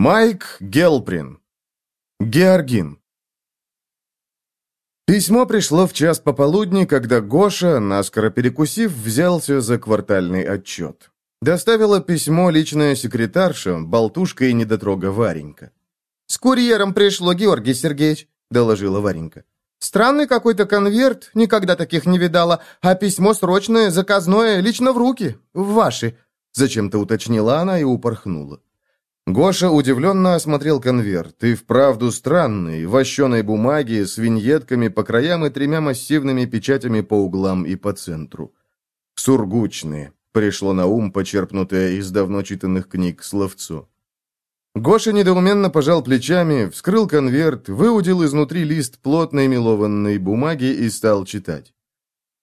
Майк Гелприн. Георгин. Письмо пришло в час пополудни, когда Гоша, наскоро перекусив, взялся за квартальный отчет. Доставила письмо личная секретарша, болтушка и недотрога Варенька. «С курьером пришло, Георгий Сергеевич», — доложила Варенька. «Странный какой-то конверт, никогда таких не видала, а письмо срочное, заказное, лично в руки, в ваши», — зачем-то уточнила она и упорхнула. Гоша удивленно осмотрел конверт, и вправду странный, вощеной бумаге, с виньетками по краям и тремя массивными печатями по углам и по центру. Сургучные, пришло на ум, почерпнутое из давно читанных книг словцо. Гоша недоуменно пожал плечами, вскрыл конверт, выудил изнутри лист плотной мелованной бумаги и стал читать.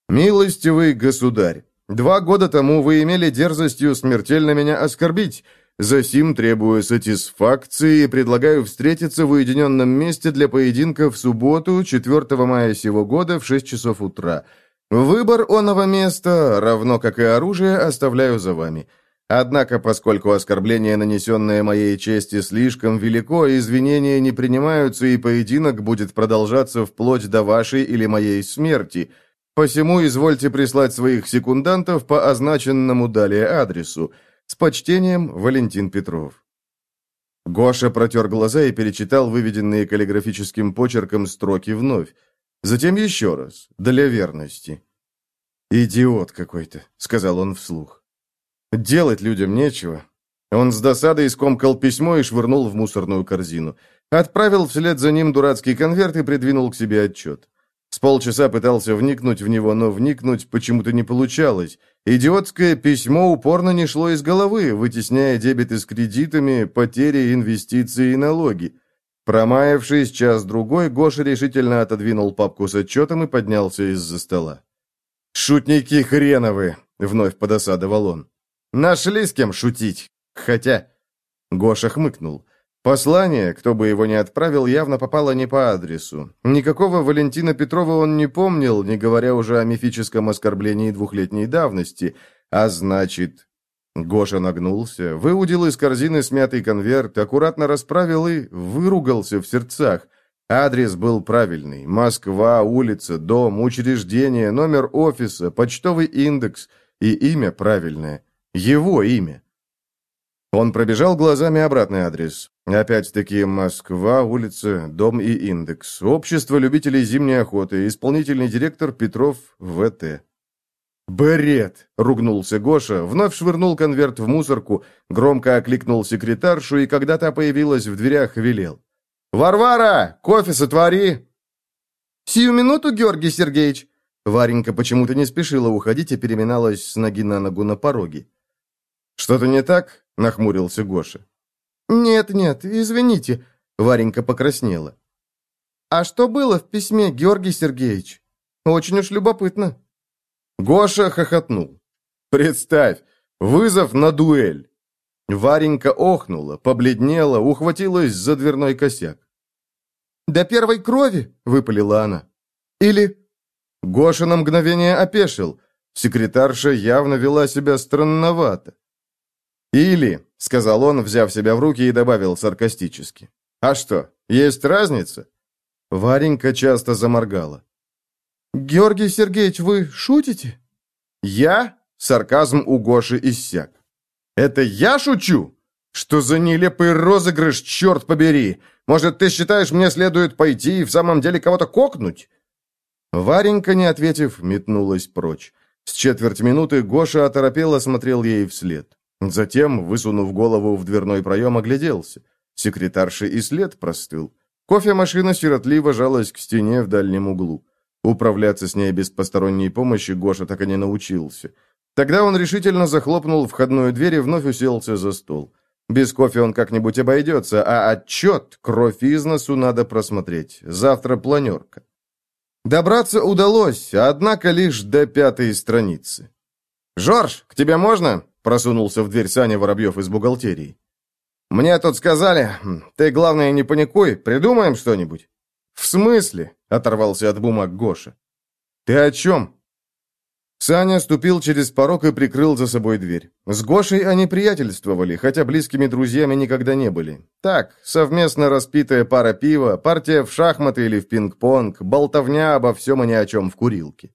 «Милостивый государь, два года тому вы имели дерзостью смертельно меня оскорбить, Засим требую сатисфакции и предлагаю встретиться в уединенном месте для поединка в субботу, 4 мая сего года в 6 часов утра. Выбор оного места, равно как и оружие, оставляю за вами. Однако, поскольку оскорбление, нанесенное моей чести, слишком велико, извинения не принимаются, и поединок будет продолжаться вплоть до вашей или моей смерти, посему извольте прислать своих секундантов по означенному далее адресу – с почтением, Валентин Петров. Гоша протер глаза и перечитал выведенные каллиграфическим почерком строки вновь. Затем еще раз, для верности. «Идиот какой-то», — сказал он вслух. «Делать людям нечего». Он с досадой скомкал письмо и швырнул в мусорную корзину. Отправил вслед за ним дурацкий конверт и придвинул к себе отчет. С полчаса пытался вникнуть в него, но вникнуть почему-то не получалось. Идиотское письмо упорно не шло из головы, вытесняя дебеты с кредитами, потери инвестиции и налоги. Промаявшись час-другой, Гоша решительно отодвинул папку с отчетом и поднялся из-за стола. «Шутники хреновы!» — вновь подосадовал он. «Нашли с кем шутить. Хотя...» Гоша хмыкнул. Послание, кто бы его ни отправил, явно попало не по адресу. Никакого Валентина Петрова он не помнил, не говоря уже о мифическом оскорблении двухлетней давности. А значит... Гоша нагнулся, выудил из корзины смятый конверт, аккуратно расправил и выругался в сердцах. Адрес был правильный. Москва, улица, дом, учреждение, номер офиса, почтовый индекс и имя правильное. Его имя. Он пробежал глазами обратный адрес. Опять-таки Москва, улица, дом и индекс. Общество любителей зимней охоты. Исполнительный директор Петров ВТ. «Бред!» — ругнулся Гоша, вновь швырнул конверт в мусорку, громко окликнул секретаршу и, когда та появилась в дверях, велел. «Варвара, кофе сотвори!» «Сию минуту, Георгий Сергеевич!» Варенька почему-то не спешила уходить и переминалась с ноги на ногу на пороге. «Что-то не так?» — нахмурился Гоша. «Нет, нет, извините», — Варенька покраснела. «А что было в письме, Георгий Сергеевич? Очень уж любопытно». Гоша хохотнул. «Представь, вызов на дуэль». Варенька охнула, побледнела, ухватилась за дверной косяк. «До первой крови?» — выпалила она. «Или...» Гоша на мгновение опешил. Секретарша явно вела себя странновато. «Или», — сказал он, взяв себя в руки и добавил саркастически. «А что, есть разница?» Варенька часто заморгала. «Георгий Сергеевич, вы шутите?» «Я?» — сарказм у Гоши иссяк. «Это я шучу? Что за нелепый розыгрыш, черт побери! Может, ты считаешь, мне следует пойти и в самом деле кого-то кокнуть?» Варенька, не ответив, метнулась прочь. С четверть минуты Гоша оторопело смотрел ей вслед. Затем, высунув голову в дверной проем, огляделся. Секретарша и след простыл. Кофемашина сиротливо жалась к стене в дальнем углу. Управляться с ней без посторонней помощи Гоша так и не научился. Тогда он решительно захлопнул входную дверь и вновь уселся за стол. Без кофе он как-нибудь обойдется, а отчет, кровь из носу, надо просмотреть. Завтра планерка. Добраться удалось, однако лишь до пятой страницы. «Жорж, к тебе можно?» Просунулся в дверь Саня Воробьев из бухгалтерии. «Мне тут сказали, ты, главное, не паникуй, придумаем что-нибудь». «В смысле?» — оторвался от бумаг Гоша. «Ты о чем?» Саня ступил через порог и прикрыл за собой дверь. С Гошей они приятельствовали, хотя близкими друзьями никогда не были. Так, совместно распитая пара пива, партия в шахматы или в пинг-понг, болтовня обо всем и ни о чем в курилке.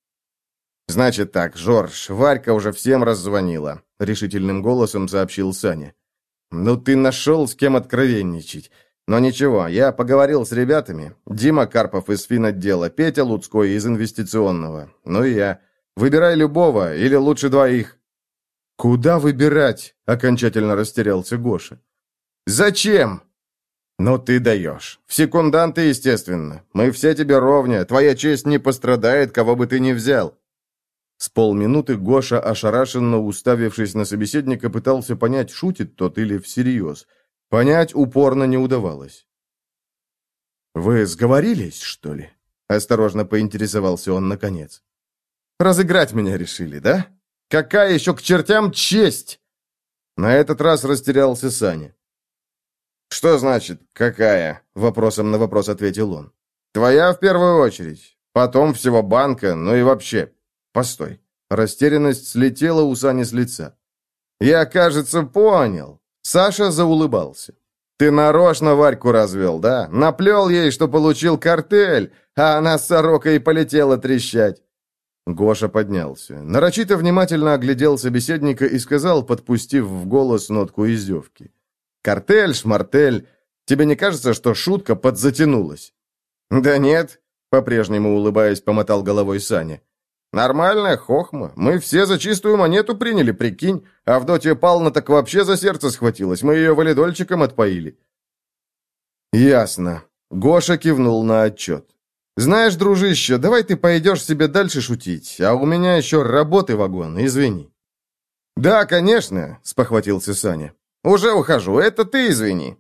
«Значит так, Жорж, Варька уже всем раззвонила», — решительным голосом сообщил Саня. «Ну ты нашел, с кем откровенничать. Но ничего, я поговорил с ребятами. Дима Карпов из финотдела, Петя Луцкой из инвестиционного. Ну и я. Выбирай любого, или лучше двоих». «Куда выбирать?» — окончательно растерялся Гоша. «Зачем?» «Ну ты даешь. В секунданты, естественно. Мы все тебе ровня. Твоя честь не пострадает, кого бы ты ни взял». С полминуты Гоша, ошарашенно уставившись на собеседника, пытался понять, шутит тот или всерьез. Понять упорно не удавалось. «Вы сговорились, что ли?» — осторожно поинтересовался он наконец. «Разыграть меня решили, да? Какая еще к чертям честь?» На этот раз растерялся Саня. «Что значит «какая»?» — вопросом на вопрос ответил он. «Твоя в первую очередь, потом всего банка, ну и вообще, Постой. Растерянность слетела у Сани с лица. Я, кажется, понял. Саша заулыбался. Ты нарочно Варьку развел, да? Наплел ей, что получил картель, а она с сорокой полетела трещать. Гоша поднялся. Нарочито внимательно оглядел собеседника и сказал, подпустив в голос нотку издевки. «Картель, шмартель, тебе не кажется, что шутка подзатянулась?» «Да нет», — по-прежнему улыбаясь, помотал головой Саня. Нормальная хохма. Мы все за чистую монету приняли, прикинь. Авдотья Павловна так вообще за сердце схватилась. Мы ее валидольчиком отпоили. Ясно. Гоша кивнул на отчет. «Знаешь, дружище, давай ты пойдешь себе дальше шутить, а у меня еще работы вагон, извини». «Да, конечно», — спохватился Саня. «Уже ухожу, это ты извини».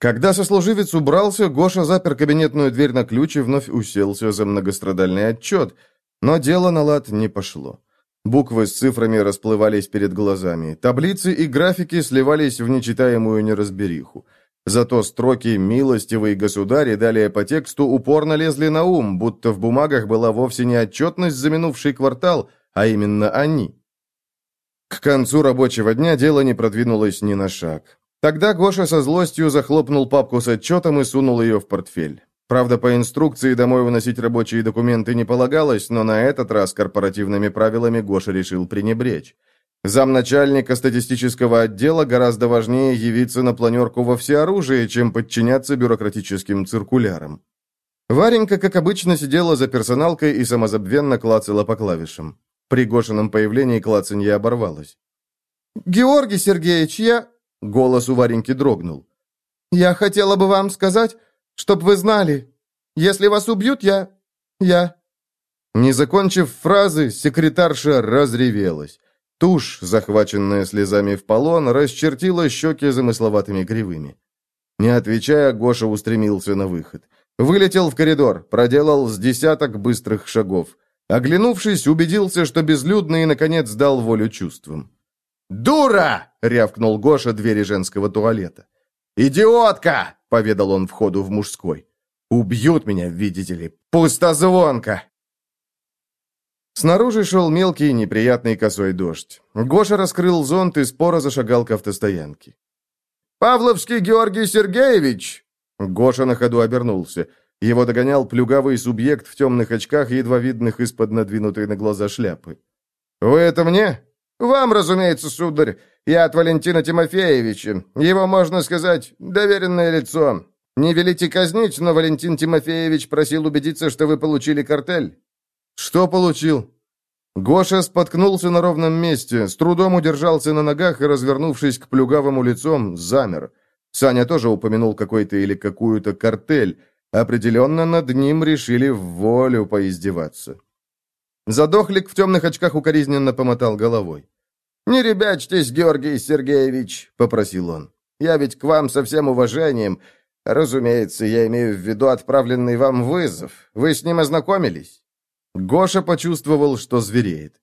Когда сослуживец убрался, Гоша запер кабинетную дверь на ключ и вновь уселся за многострадальный отчет — но дело на лад не пошло. Буквы с цифрами расплывались перед глазами, таблицы и графики сливались в нечитаемую неразбериху. Зато строки «милостивый государь» и далее по тексту упорно лезли на ум, будто в бумагах была вовсе не отчетность за минувший квартал, а именно они. К концу рабочего дня дело не продвинулось ни на шаг. Тогда Гоша со злостью захлопнул папку с отчетом и сунул ее в портфель. Правда, по инструкции домой выносить рабочие документы не полагалось, но на этот раз корпоративными правилами Гоша решил пренебречь. Замначальника статистического отдела гораздо важнее явиться на планерку во всеоружии, чем подчиняться бюрократическим циркулярам. Варенька, как обычно, сидела за персоналкой и самозабвенно клацала по клавишам. При Гошином появлении клацанье оборвалось. «Георгий Сергеевич, я...» Голос у Вареньки дрогнул. «Я хотела бы вам сказать, Чтоб вы знали, если вас убьют, я... я...» Не закончив фразы, секретарша разревелась. Тушь, захваченная слезами в полон, расчертила щеки замысловатыми кривыми. Не отвечая, Гоша устремился на выход. Вылетел в коридор, проделал с десяток быстрых шагов. Оглянувшись, убедился, что безлюдный и, наконец, дал волю чувствам. «Дура!» — рявкнул Гоша двери женского туалета. «Идиотка!» — поведал он входу в мужской. «Убьют меня, видите ли! Пустозвонка!» Снаружи шел мелкий, неприятный косой дождь. Гоша раскрыл зонт и споро зашагал к автостоянке. «Павловский Георгий Сергеевич!» Гоша на ходу обернулся. Его догонял плюгавый субъект в темных очках, едва видных из-под надвинутой на глаза шляпы. «Вы это мне?» «Вам, разумеется, сударь. Я от Валентина Тимофеевича. Его, можно сказать, доверенное лицо. Не велите казнить, но Валентин Тимофеевич просил убедиться, что вы получили картель». «Что получил?» Гоша споткнулся на ровном месте, с трудом удержался на ногах и, развернувшись к плюгавому лицом, замер. Саня тоже упомянул какой-то или какую-то картель. Определенно над ним решили в волю поиздеваться. Задохлик в темных очках укоризненно помотал головой. «Не ребячьтесь, Георгий Сергеевич», — попросил он. «Я ведь к вам со всем уважением. Разумеется, я имею в виду отправленный вам вызов. Вы с ним ознакомились?» Гоша почувствовал, что звереет.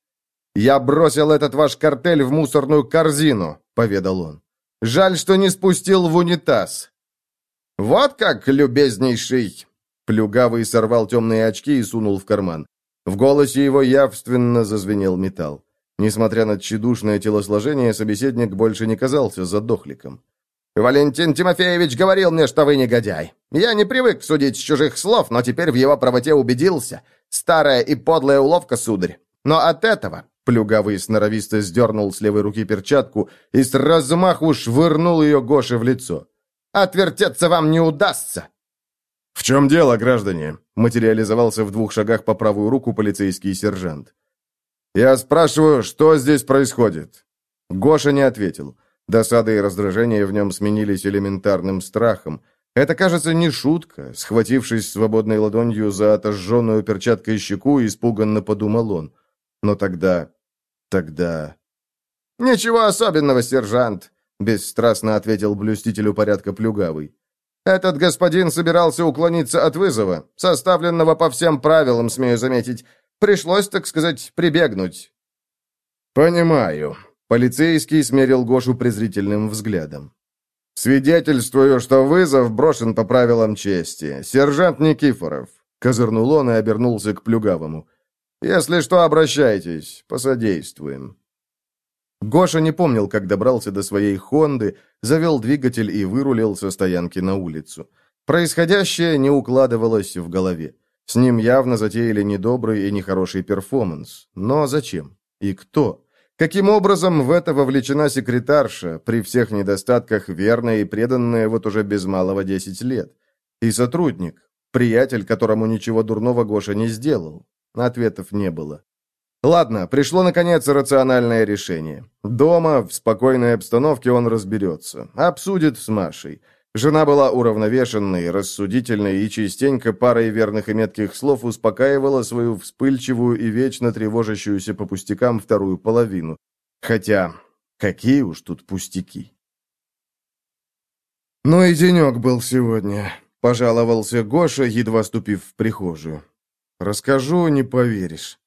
«Я бросил этот ваш картель в мусорную корзину», — поведал он. «Жаль, что не спустил в унитаз». «Вот как, любезнейший!» Плюгавый сорвал темные очки и сунул в карман. В голосе его явственно зазвенел металл. Несмотря на тщедушное телосложение, собеседник больше не казался задохликом. «Валентин Тимофеевич говорил мне, что вы негодяй. Я не привык судить с чужих слов, но теперь в его правоте убедился. Старая и подлая уловка, сударь. Но от этого...» Плюгавый сноровисто сдернул с левой руки перчатку и с размаху швырнул ее Гоше в лицо. «Отвертеться вам не удастся!» «В чем дело, граждане?» Материализовался в двух шагах по правую руку полицейский сержант. «Я спрашиваю, что здесь происходит?» Гоша не ответил. Досада и раздражение в нем сменились элементарным страхом. Это, кажется, не шутка. Схватившись свободной ладонью за отожженную перчаткой щеку, испуганно подумал он. Но тогда... тогда... «Ничего особенного, сержант», — бесстрастно ответил блюстителю порядка Плюгавый. «Этот господин собирался уклониться от вызова, составленного по всем правилам, смею заметить. Пришлось, так сказать, прибегнуть». «Понимаю». Полицейский смерил Гошу презрительным взглядом. «Свидетельствую, что вызов брошен по правилам чести. Сержант Никифоров». Козырнул он и обернулся к Плюгавому. «Если что, обращайтесь. Посодействуем». Гоша не помнил, как добрался до своей «Хонды», завел двигатель и вырулил со стоянки на улицу. Происходящее не укладывалось в голове. С ним явно затеяли недобрый и нехороший перформанс. Но зачем? И кто? Каким образом в это вовлечена секретарша, при всех недостатках верная и преданная вот уже без малого десять лет? И сотрудник, приятель, которому ничего дурного Гоша не сделал? Ответов не было. Ладно, пришло, наконец, рациональное решение. Дома, в спокойной обстановке он разберется. Обсудит с Машей. Жена была уравновешенной, рассудительной и частенько парой верных и метких слов успокаивала свою вспыльчивую и вечно тревожащуюся по пустякам вторую половину. Хотя, какие уж тут пустяки. «Ну и денек был сегодня», — пожаловался Гоша, едва ступив в прихожую. «Расскажу, не поверишь».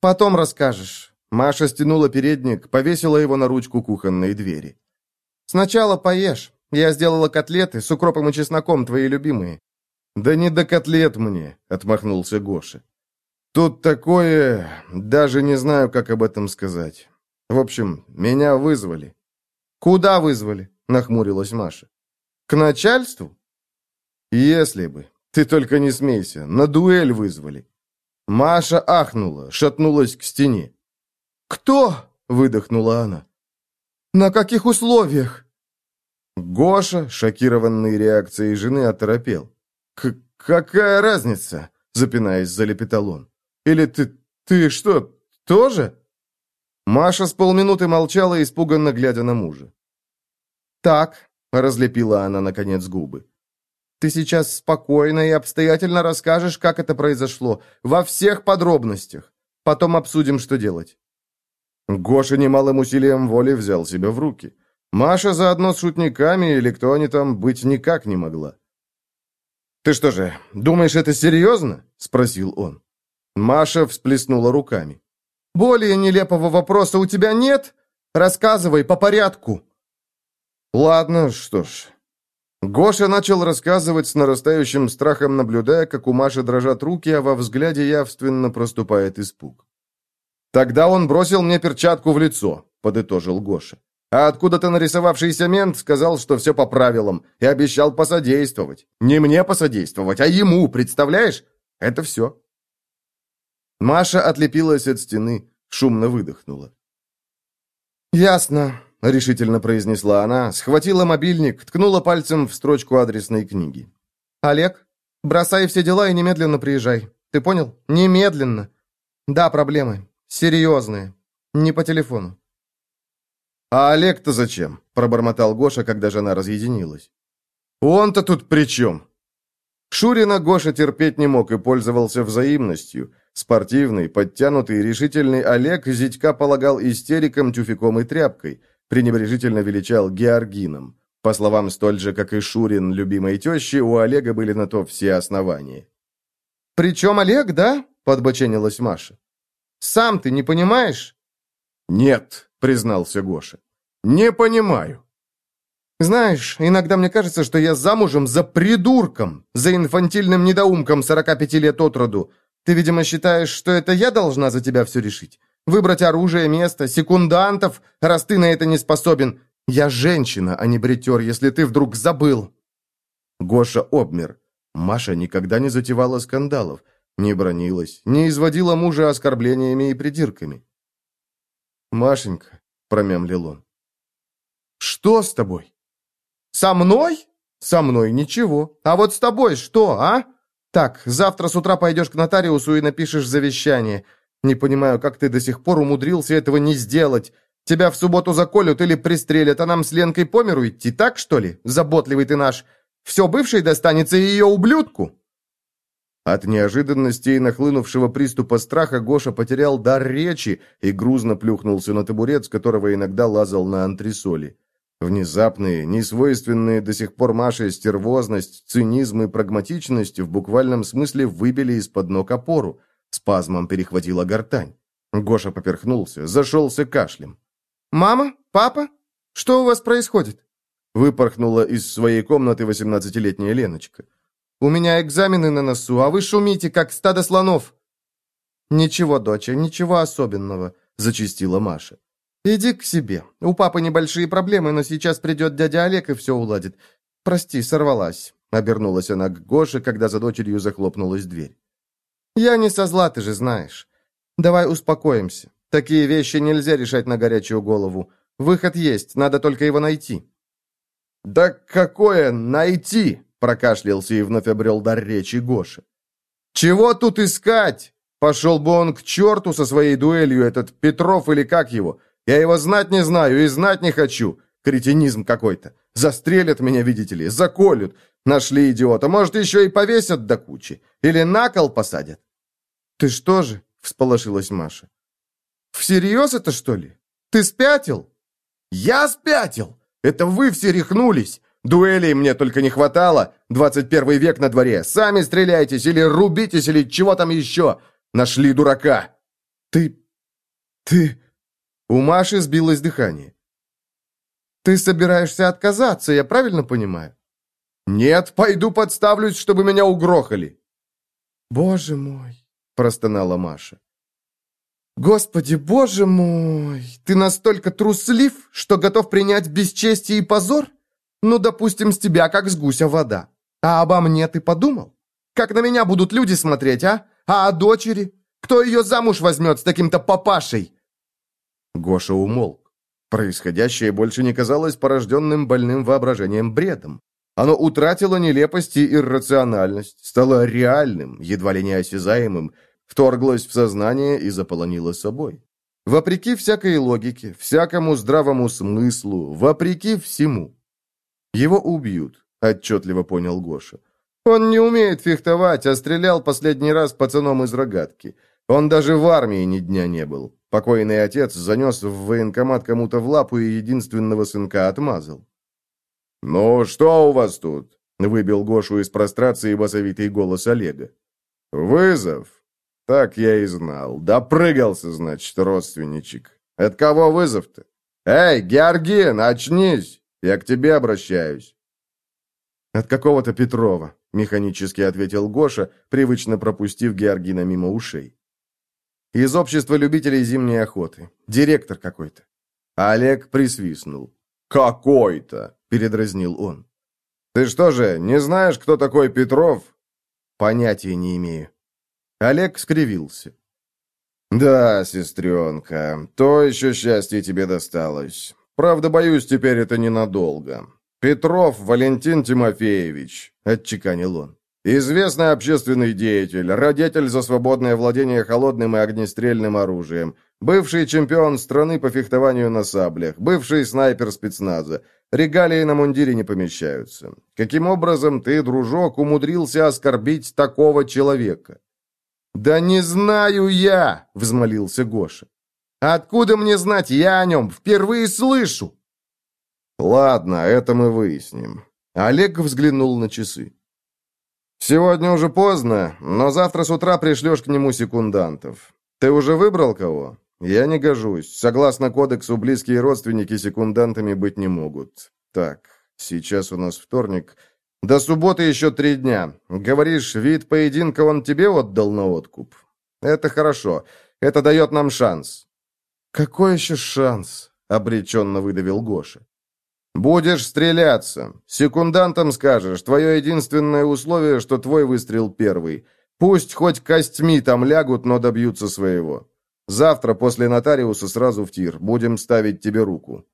«Потом расскажешь». Маша стянула передник, повесила его на ручку кухонной двери. «Сначала поешь». Я сделала котлеты с укропом и чесноком, твои любимые». «Да не до котлет мне», — отмахнулся Гоша. «Тут такое... Даже не знаю, как об этом сказать. В общем, меня вызвали». «Куда вызвали?» — нахмурилась Маша. «К начальству?» «Если бы. Ты только не смейся. На дуэль вызвали». Маша ахнула, шатнулась к стене. «Кто?» — выдохнула она. «На каких условиях?» Гоша, шокированный реакцией жены, оторопел. К «Какая разница?» — запинаясь, залепетал он. «Или ты... ты что, тоже?» Маша с полминуты молчала, испуганно глядя на мужа. «Так», — разлепила она, наконец, губы. «Ты сейчас спокойно и обстоятельно расскажешь, как это произошло, во всех подробностях. Потом обсудим, что делать». Гоша немалым усилием воли взял себя в руки. Маша заодно с шутниками или кто они там быть никак не могла. «Ты что же, думаешь, это серьезно?» — спросил он. Маша всплеснула руками. «Более нелепого вопроса у тебя нет? Рассказывай по порядку». «Ладно, что ж». Гоша начал рассказывать с нарастающим страхом, наблюдая, как у Маши дрожат руки, а во взгляде явственно проступает испуг. «Тогда он бросил мне перчатку в лицо», — подытожил Гоша. А откуда-то нарисовавшийся мент сказал, что все по правилам, и обещал посодействовать. Не мне посодействовать, а ему, представляешь? Это все. Маша отлепилась от стены, шумно выдохнула. «Ясно», — решительно произнесла она, схватила мобильник, ткнула пальцем в строчку адресной книги. «Олег, бросай все дела и немедленно приезжай. Ты понял? Немедленно. Да, проблемы. Серьезные. Не по телефону. «А Олег-то зачем?» – пробормотал Гоша, когда жена разъединилась. «Он-то тут при чем?» Шурина Гоша терпеть не мог и пользовался взаимностью. Спортивный, подтянутый, решительный Олег Зятька полагал истериком, тюфяком и тряпкой, пренебрежительно величал Георгином. По словам столь же, как и Шурин, любимой тещи, у Олега были на то все основания. «Причем Олег, да?» – подбоченилась Маша. «Сам ты не понимаешь?» «Нет», — признался Гоша. «Не понимаю». «Знаешь, иногда мне кажется, что я замужем за придурком, за инфантильным недоумком 45 лет от роду. Ты, видимо, считаешь, что это я должна за тебя все решить? Выбрать оружие, место, секундантов, раз ты на это не способен. Я женщина, а не бритер, если ты вдруг забыл». Гоша обмер. Маша никогда не затевала скандалов, не бронилась, не изводила мужа оскорблениями и придирками. «Машенька», — промямлил он, — «что с тобой?» «Со мной? Со мной ничего. А вот с тобой что, а? Так, завтра с утра пойдешь к нотариусу и напишешь завещание. Не понимаю, как ты до сих пор умудрился этого не сделать. Тебя в субботу заколют или пристрелят, а нам с Ленкой по миру идти, так что ли? Заботливый ты наш. Все бывшей достанется ее ублюдку». От неожиданности и нахлынувшего приступа страха Гоша потерял дар речи и грузно плюхнулся на табурет, с которого иногда лазал на антресоли. Внезапные, несвойственные до сих пор Маше стервозность, цинизм и прагматичность в буквальном смысле выбили из-под ног опору. Спазмом перехватила гортань. Гоша поперхнулся, зашелся кашлем. «Мама? Папа? Что у вас происходит?» Выпорхнула из своей комнаты восемнадцатилетняя Леночка. У меня экзамены на носу, а вы шумите, как стадо слонов». «Ничего, доча, ничего особенного», — зачистила Маша. «Иди к себе. У папы небольшие проблемы, но сейчас придет дядя Олег и все уладит. Прости, сорвалась», — обернулась она к Гоше, когда за дочерью захлопнулась дверь. «Я не со зла, ты же знаешь. Давай успокоимся. Такие вещи нельзя решать на горячую голову. Выход есть, надо только его найти». «Да какое найти?» прокашлялся и вновь обрел дар речи Гоша. «Чего тут искать? Пошел бы он к черту со своей дуэлью, этот Петров или как его. Я его знать не знаю и знать не хочу. Кретинизм какой-то. Застрелят меня, видите ли, заколют. Нашли идиота. Может, еще и повесят до кучи. Или на кол посадят». «Ты что же?» — всполошилась Маша. «Всерьез это, что ли? Ты спятил?» «Я спятил! Это вы все рехнулись! Дуэлей мне только не хватало. 21 век на дворе. Сами стреляйтесь или рубитесь, или чего там еще. Нашли дурака. Ты... ты... У Маши сбилось дыхание. Ты собираешься отказаться, я правильно понимаю? Нет, пойду подставлюсь, чтобы меня угрохали. Боже мой, простонала Маша. Господи, боже мой, ты настолько труслив, что готов принять бесчестие и позор? Ну, допустим, с тебя как с гуся вода. А обо мне ты подумал? Как на меня будут люди смотреть, а? А о дочери? Кто ее замуж возьмет с таким-то папашей?» Гоша умолк. Происходящее больше не казалось порожденным больным воображением бредом. Оно утратило нелепость и иррациональность, стало реальным, едва ли не осязаемым, вторглось в сознание и заполонило собой. Вопреки всякой логике, всякому здравому смыслу, вопреки всему. Его убьют, отчетливо понял Гоша. Он не умеет фехтовать, а стрелял последний раз пацаном из рогатки. Он даже в армии ни дня не был. Покойный отец занес в военкомат кому-то в лапу и единственного сынка отмазал. «Ну, что у вас тут?» — выбил Гошу из прострации басовитый голос Олега. «Вызов? Так я и знал. Допрыгался, значит, родственничек. От кого вызов-то? Эй, Георгин, очнись!» Я к тебе обращаюсь». «От какого-то Петрова», — механически ответил Гоша, привычно пропустив Георгина мимо ушей. «Из общества любителей зимней охоты. Директор какой-то». Олег присвистнул. «Какой-то», — передразнил он. «Ты что же, не знаешь, кто такой Петров?» «Понятия не имею». Олег скривился. «Да, сестренка, то еще счастье тебе досталось. Правда, боюсь, теперь это ненадолго. Петров Валентин Тимофеевич, отчеканил он. Известный общественный деятель, родитель за свободное владение холодным и огнестрельным оружием, бывший чемпион страны по фехтованию на саблях, бывший снайпер спецназа. Регалии на мундире не помещаются. Каким образом ты, дружок, умудрился оскорбить такого человека? «Да не знаю я!» — взмолился Гоша. Откуда мне знать? Я о нем впервые слышу!» «Ладно, это мы выясним». Олег взглянул на часы. «Сегодня уже поздно, но завтра с утра пришлешь к нему секундантов. Ты уже выбрал кого? Я не гожусь. Согласно кодексу, близкие родственники секундантами быть не могут. Так, сейчас у нас вторник. До субботы еще три дня. Говоришь, вид поединка он тебе отдал на откуп. Это хорошо. Это дает нам шанс. Какой еще шанс? Обреченно выдавил Гоша. Будешь стреляться. Секундантам скажешь, твое единственное условие, что твой выстрел первый. Пусть хоть костьми там лягут, но добьются своего. Завтра после нотариуса сразу в тир. Будем ставить тебе руку».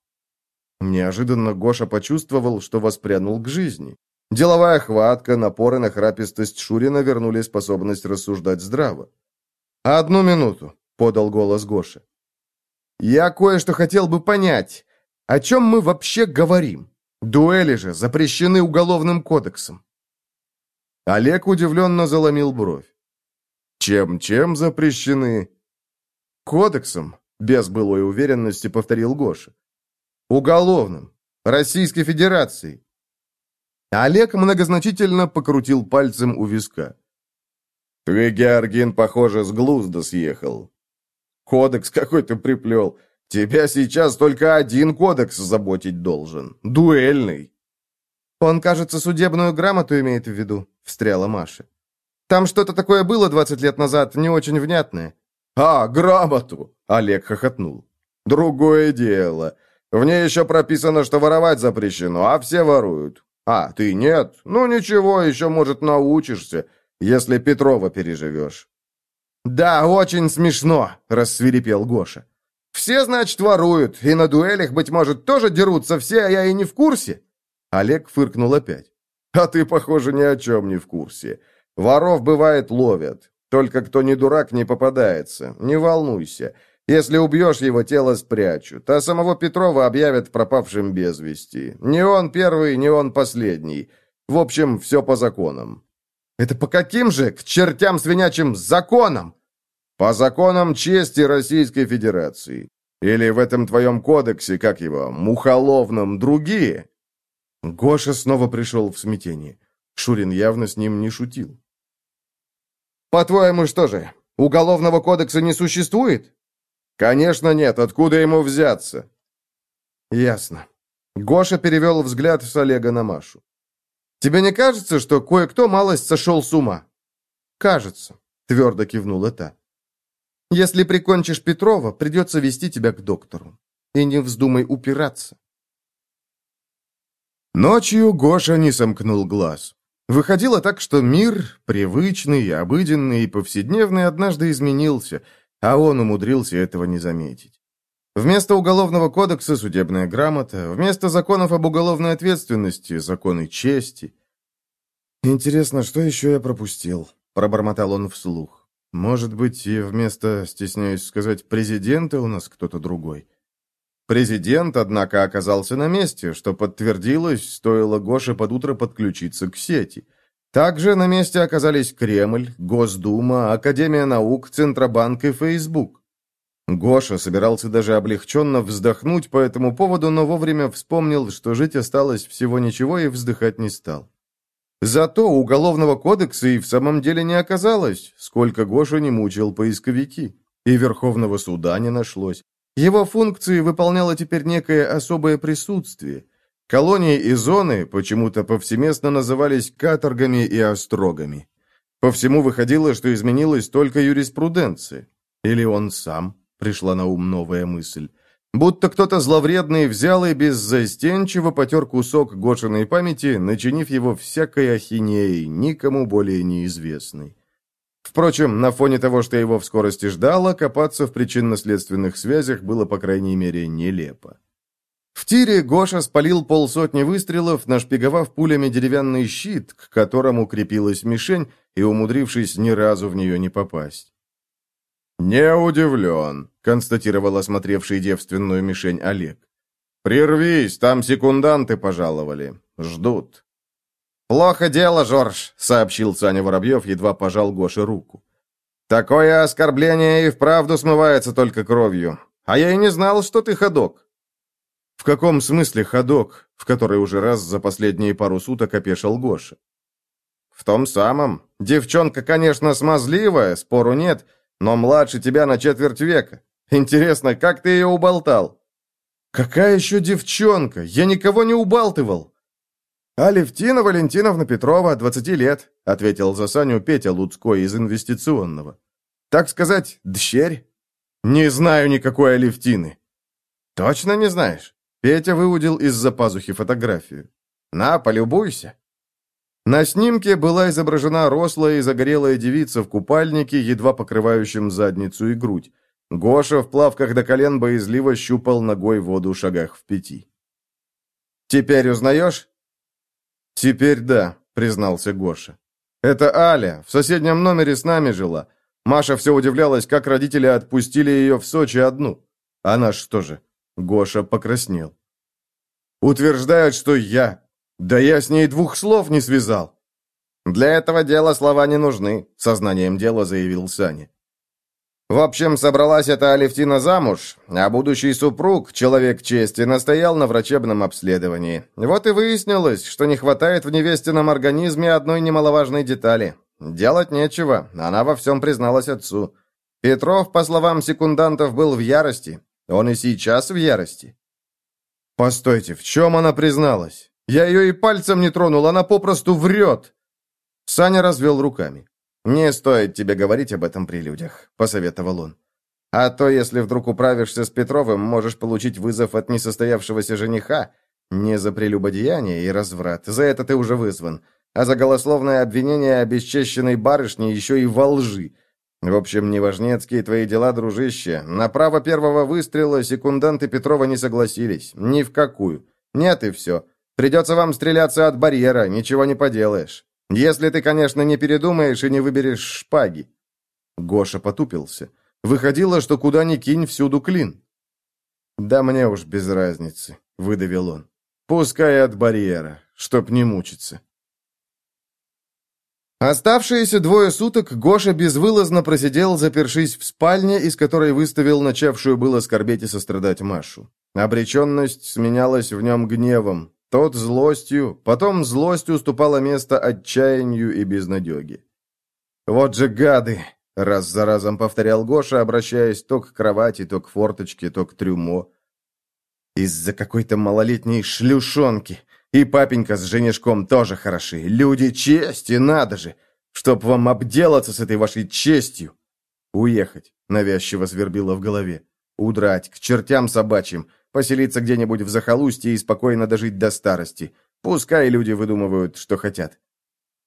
Неожиданно Гоша почувствовал, что воспрянул к жизни. Деловая хватка, напор и нахрапистость Шурина вернули способность рассуждать здраво. «Одну минуту», — подал голос Гоша. «Я кое-что хотел бы понять. О чем мы вообще говорим? Дуэли же запрещены уголовным кодексом». Олег удивленно заломил бровь. «Чем-чем запрещены?» «Кодексом», — без былой уверенности повторил Гоша. «Уголовным. Российской Федерации». Олег многозначительно покрутил пальцем у виска. «Ты, Георгин, похоже, с глузда съехал. Кодекс какой то приплел. Тебя сейчас только один кодекс заботить должен. Дуэльный». «Он, кажется, судебную грамоту имеет в виду», — встряла Маша. «Там что-то такое было 20 лет назад, не очень внятное». «А, грамоту!» — Олег хохотнул. «Другое дело. В ней еще прописано, что воровать запрещено, а все воруют. А, ты нет? Ну ничего, еще, может, научишься, если Петрова переживешь». «Да, очень смешно», — рассвирепел Гоша. «Все, значит, воруют, и на дуэлях, быть может, тоже дерутся все, а я и не в курсе». Олег фыркнул опять. «А ты, похоже, ни о чем не в курсе. Воров, бывает, ловят. Только кто не дурак, не попадается. Не волнуйся. Если убьешь его, тело спрячут. А самого Петрова объявят пропавшим без вести. Не он первый, не он последний. В общем, все по законам». «Это по каким же, к чертям свинячим, законам?» «По законам чести Российской Федерации. Или в этом твоем кодексе, как его, мухоловном, другие?» Гоша снова пришел в смятение. Шурин явно с ним не шутил. «По-твоему, что же, уголовного кодекса не существует?» «Конечно нет. Откуда ему взяться?» «Ясно». Гоша перевел взгляд с Олега на Машу. «Тебе не кажется, что кое-кто малость сошел с ума?» «Кажется», — твердо кивнула та. «Если прикончишь Петрова, придется вести тебя к доктору. И не вздумай упираться». Ночью Гоша не сомкнул глаз. Выходило так, что мир, привычный, обыденный и повседневный, однажды изменился, а он умудрился этого не заметить. Вместо уголовного кодекса судебная грамота, вместо законов об уголовной ответственности законы чести. «Интересно, что еще я пропустил?» – пробормотал он вслух. «Может быть, и вместо, стесняюсь сказать, президента у нас кто-то другой?» Президент, однако, оказался на месте, что подтвердилось, стоило Гоше под утро подключиться к сети. Также на месте оказались Кремль, Госдума, Академия наук, Центробанк и Фейсбук. Гоша собирался даже облегченно вздохнуть по этому поводу, но вовремя вспомнил, что жить осталось всего ничего и вздыхать не стал. Зато уголовного кодекса и в самом деле не оказалось, сколько Гоша не мучил поисковики. И Верховного суда не нашлось. Его функции выполняло теперь некое особое присутствие. Колонии и зоны почему-то повсеместно назывались каторгами и острогами. По всему выходило, что изменилась только юриспруденция. Или он сам, пришла на ум новая мысль. Будто кто-то зловредный взял и беззастенчиво потер кусок Гошиной памяти, начинив его всякой ахинеей, никому более неизвестной. Впрочем, на фоне того, что его в скорости ждало, копаться в причинно-следственных связях было, по крайней мере, нелепо. В тире Гоша спалил полсотни выстрелов, нашпиговав пулями деревянный щит, к которому крепилась мишень, и умудрившись ни разу в нее не попасть. «Не удивлен», — констатировал осмотревший девственную мишень Олег. «Прервись, там секунданты пожаловали. Ждут». «Плохо дело, Жорж», — сообщил Саня Воробьев, едва пожал Гоше руку. «Такое оскорбление и вправду смывается только кровью. А я и не знал, что ты ходок». «В каком смысле ходок?» в который уже раз за последние пару суток опешил Гоша. «В том самом. Девчонка, конечно, смазливая, спору нет, но младше тебя на четверть века. Интересно, как ты ее уболтал?» «Какая еще девчонка? Я никого не убалтывал!» «Алевтина Валентиновна Петрова, 20 лет», — ответил за Саню Петя Луцкой из инвестиционного. «Так сказать, дщерь?» «Не знаю никакой Алевтины». «Точно не знаешь?» Петя выудил из-за пазухи фотографию. «На, полюбуйся». На снимке была изображена рослая и загорелая девица в купальнике, едва покрывающем задницу и грудь. Гоша в плавках до колен боязливо щупал ногой воду в шагах в пяти. «Теперь узнаешь?» «Теперь да», — признался Гоша. «Это Аля, в соседнем номере с нами жила. Маша все удивлялась, как родители отпустили ее в Сочи одну. Она что же?» Гоша покраснел. «Утверждают, что я. Да я с ней двух слов не связал». «Для этого дела слова не нужны», — сознанием дела заявил Саня. В общем, собралась эта Алевтина замуж, а будущий супруг, человек чести, настоял на врачебном обследовании. Вот и выяснилось, что не хватает в невестином организме одной немаловажной детали. Делать нечего, она во всем призналась отцу. Петров, по словам секундантов, был в ярости. Он и сейчас в ярости. «Постойте, в чем она призналась? Я ее и пальцем не тронул, она попросту врет!» Саня развел руками. «Не стоит тебе говорить об этом при людях», — посоветовал он. «А то, если вдруг управишься с Петровым, можешь получить вызов от несостоявшегося жениха. Не за прелюбодеяние и разврат, за это ты уже вызван, а за голословное обвинение обесчещенной барышни еще и во лжи. В общем, неважнецкие твои дела, дружище. На право первого выстрела секунданты Петрова не согласились. Ни в какую. Нет и все. Придется вам стреляться от барьера, ничего не поделаешь». Если ты, конечно, не передумаешь и не выберешь шпаги. Гоша потупился. Выходило, что куда ни кинь, всюду клин. «Да мне уж без разницы», — выдавил он. «Пускай от барьера, чтоб не мучиться». Оставшиеся двое суток Гоша безвылазно просидел, запершись в спальне, из которой выставил начавшую было скорбеть и сострадать Машу. Обреченность сменялась в нем гневом, тот злостью, потом злость уступала место отчаянию и безнадеге. «Вот же гады!» — раз за разом повторял Гоша, обращаясь то к кровати, то к форточке, то к трюмо. «Из-за какой-то малолетней шлюшонки. И папенька с женишком тоже хороши. Люди чести, надо же! Чтоб вам обделаться с этой вашей честью!» «Уехать!» — навязчиво свербило в голове. «Удрать, к чертям собачьим!» Поселиться где-нибудь в захолустье и спокойно дожить до старости. Пускай люди выдумывают, что хотят.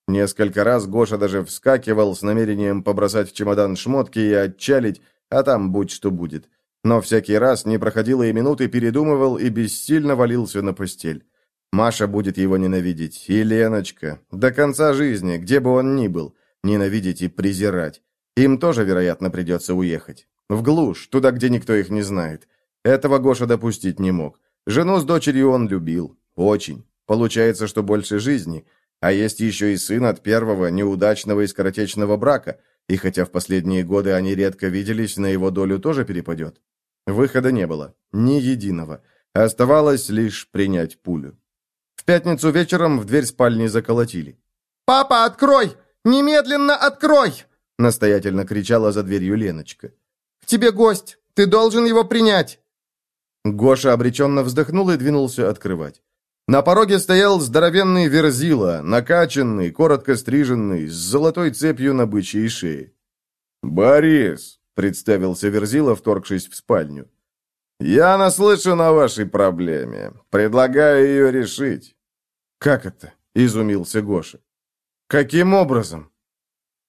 Несколько раз Гоша даже вскакивал с намерением побросать в чемодан шмотки и отчалить, а там будь что будет. Но всякий раз не проходило и минуты, передумывал и бессильно валился на постель. Маша будет его ненавидеть, и Леночка, до конца жизни, где бы он ни был, ненавидеть и презирать. Им тоже, вероятно, придется уехать. В глушь, туда, где никто их не знает. Этого Гоша допустить не мог. Жену с дочерью он любил. Очень. Получается, что больше жизни. А есть еще и сын от первого, неудачного и скоротечного брака. И хотя в последние годы они редко виделись, на его долю тоже перепадет. Выхода не было. Ни единого. Оставалось лишь принять пулю. В пятницу вечером в дверь спальни заколотили. «Папа, открой! Немедленно открой!» Настоятельно кричала за дверью Леночка. «К тебе гость! Ты должен его принять!» Гоша обреченно вздохнул и двинулся открывать. На пороге стоял здоровенный верзила, накачанный, коротко стриженный, с золотой цепью на бычьей шее. «Борис», — представился верзила, вторгшись в спальню. «Я наслышан о вашей проблеме. Предлагаю ее решить». «Как это?» — изумился Гоша. «Каким образом?»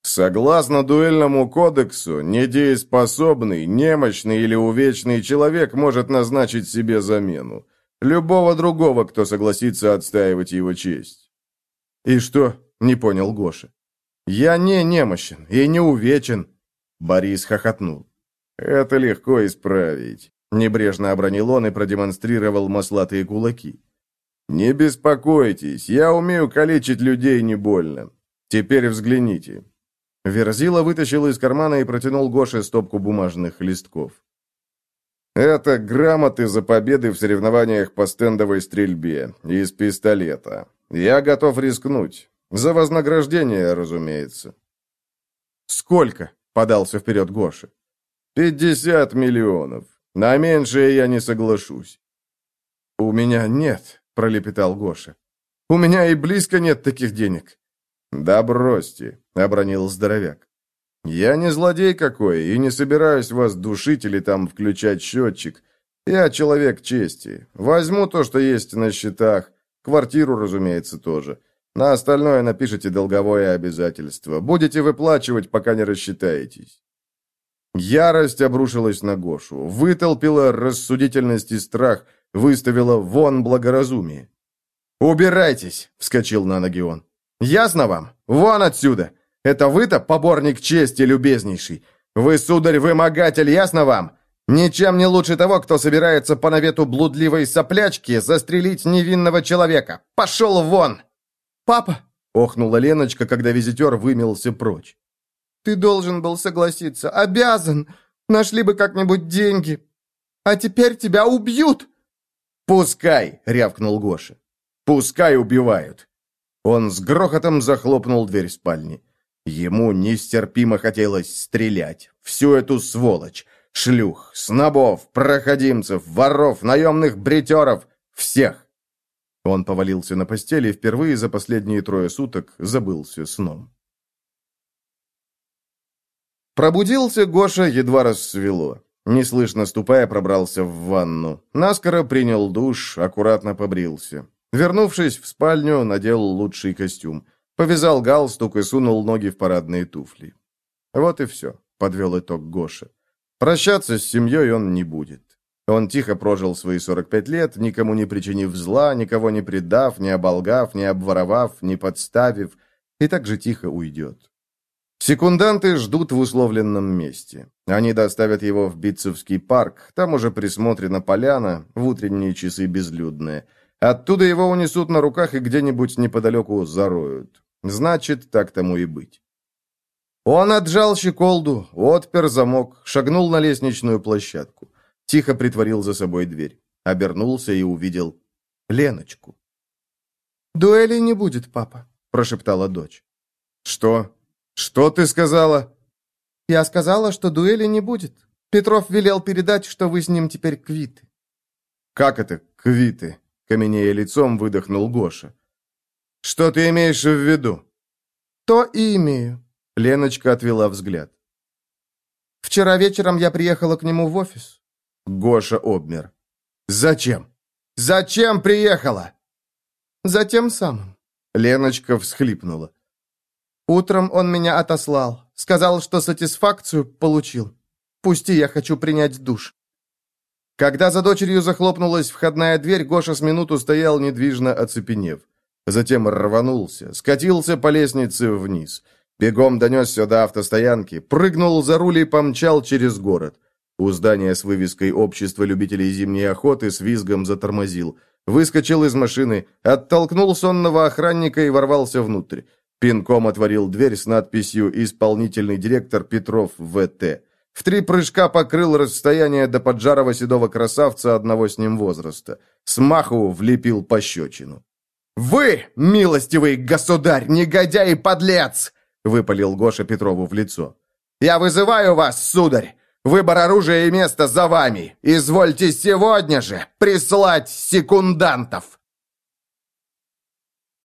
Согласно дуэльному кодексу, недееспособный, немощный или увечный человек может назначить себе замену. Любого другого, кто согласится отстаивать его честь. «И что?» — не понял Гоша. «Я не немощен и не увечен». Борис хохотнул. «Это легко исправить», — небрежно обронил он и продемонстрировал маслатые кулаки. «Не беспокойтесь, я умею калечить людей не больно. Теперь взгляните, Верзила вытащил из кармана и протянул Гоше стопку бумажных листков. «Это грамоты за победы в соревнованиях по стендовой стрельбе из пистолета. Я готов рискнуть. За вознаграждение, разумеется». «Сколько?» — подался вперед Гоша. «Пятьдесят миллионов. На меньшее я не соглашусь». «У меня нет», — пролепетал Гоша. У меня и близко нет таких денег». «Да бросьте», — обронил здоровяк. «Я не злодей какой и не собираюсь вас душить или там включать счетчик. Я человек чести. Возьму то, что есть на счетах. Квартиру, разумеется, тоже. На остальное напишите долговое обязательство. Будете выплачивать, пока не рассчитаетесь». Ярость обрушилась на Гошу, вытолпила рассудительность и страх, выставила вон благоразумие. «Убирайтесь!» — вскочил на ноги он. «Ясно вам? Вон отсюда! Это вы-то поборник чести, любезнейший! Вы, сударь, вымогатель, ясно вам? Ничем не лучше того, кто собирается по навету блудливой соплячки застрелить невинного человека! Пошел вон!» «Папа!» — охнула Леночка, когда визитер вымелся прочь. «Ты должен был согласиться, обязан! Нашли бы как-нибудь деньги! А теперь тебя убьют!» «Пускай!» — рявкнул Гоша. Пускай убивают!» Он с грохотом захлопнул дверь спальни. Ему нестерпимо хотелось стрелять. Всю эту сволочь. Шлюх, снобов, проходимцев, воров, наемных бритеров. Всех. Он повалился на постели и впервые за последние трое суток забылся сном. Пробудился Гоша, едва рассвело. Неслышно ступая, пробрался в ванну. Наскоро принял душ, аккуратно побрился. Вернувшись в спальню, надел лучший костюм. Повязал галстук и сунул ноги в парадные туфли. Вот и все, подвел итог Гоша. Прощаться с семьей он не будет. Он тихо прожил свои 45 лет, никому не причинив зла, никого не предав, не оболгав, не обворовав, не подставив, и так же тихо уйдет. Секунданты ждут в условленном месте. Они доставят его в Битцевский парк, там уже присмотрена поляна, в утренние часы безлюдная. Оттуда его унесут на руках и где-нибудь неподалеку зароют. Значит, так тому и быть. Он отжал щеколду, отпер замок, шагнул на лестничную площадку. Тихо притворил за собой дверь. Обернулся и увидел Леночку. «Дуэли не будет, папа», — прошептала дочь. «Что? Что ты сказала?» «Я сказала, что дуэли не будет. Петров велел передать, что вы с ним теперь квиты». «Как это квиты?» Каменея лицом выдохнул Гоша. «Что ты имеешь в виду?» «То и имею». Леночка отвела взгляд. «Вчера вечером я приехала к нему в офис». Гоша обмер. «Зачем? Зачем приехала?» «За тем самым». Леночка всхлипнула. «Утром он меня отослал. Сказал, что сатисфакцию получил. Пусти, я хочу принять душ. Когда за дочерью захлопнулась входная дверь, Гоша с минуту стоял недвижно оцепенев. Затем рванулся, скатился по лестнице вниз. Бегом донесся до автостоянки, прыгнул за руль и помчал через город. У здания с вывеской «Общество любителей зимней охоты» с визгом затормозил. Выскочил из машины, оттолкнул сонного охранника и ворвался внутрь. Пинком отворил дверь с надписью «Исполнительный директор Петров В.Т». В три прыжка покрыл расстояние до поджарого седого красавца одного с ним возраста. Смаху влепил пощечину. «Вы, милостивый государь, негодяй и подлец!» — выпалил Гоша Петрову в лицо. «Я вызываю вас, сударь! Выбор оружия и места за вами! Извольте сегодня же прислать секундантов!»